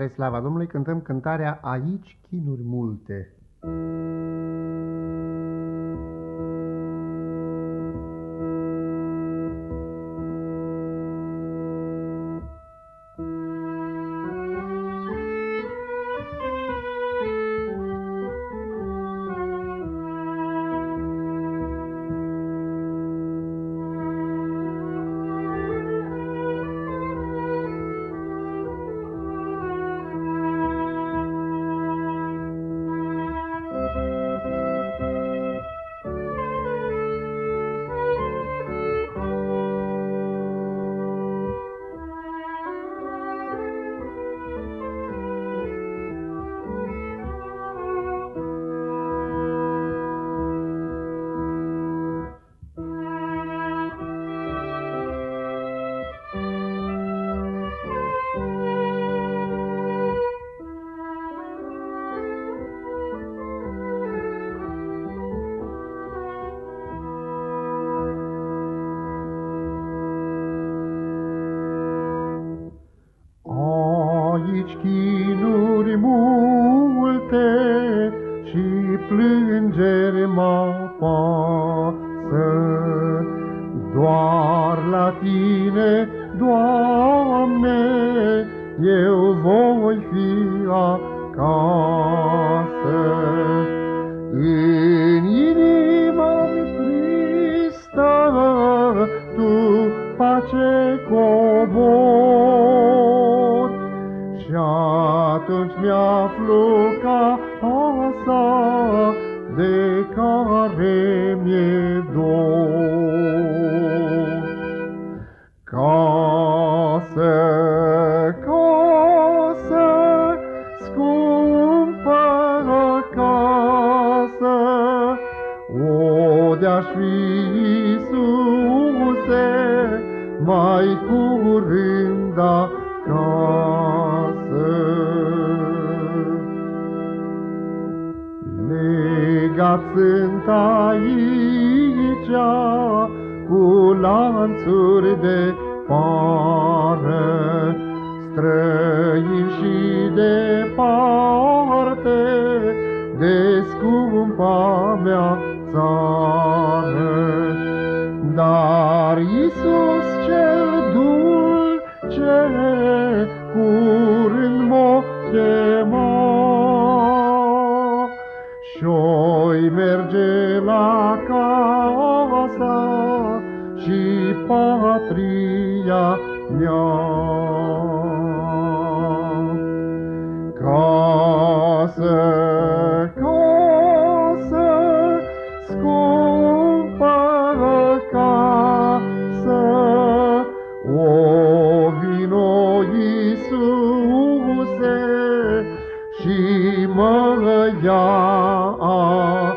Spre slava Domnului cântăm cântarea Aici chinuri multe. Aici și plângeri mă pasă. Doar la Tine, Doamne, eu voi fi acasă. În inima-mi tristă, Tu pace cobor, și atunci mi-aflu casa de care mi-e dor. Casă, casă, scumpă casă, o de-aș fi Iisuse, mai curând acasă. Legat sunt aici cu lanțuri de pară, străini și departe de scumpa mea țară. Dar Iisus cel dulce curând m-o chema și-oi merge la casa și patria mea. Casă, casă, scumpă casă, o vino Iisuse și mă ia